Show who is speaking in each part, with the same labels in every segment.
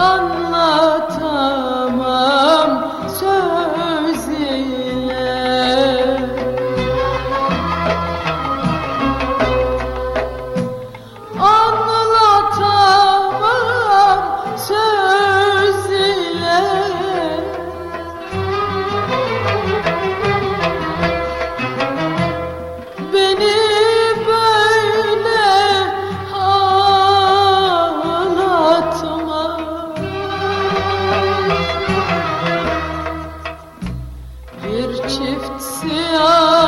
Speaker 1: Oh no. شفت سيارة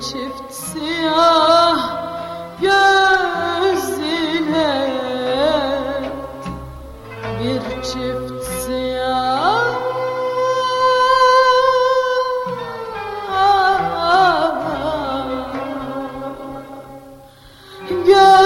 Speaker 1: çift siyah göz bir çift siyah. Göz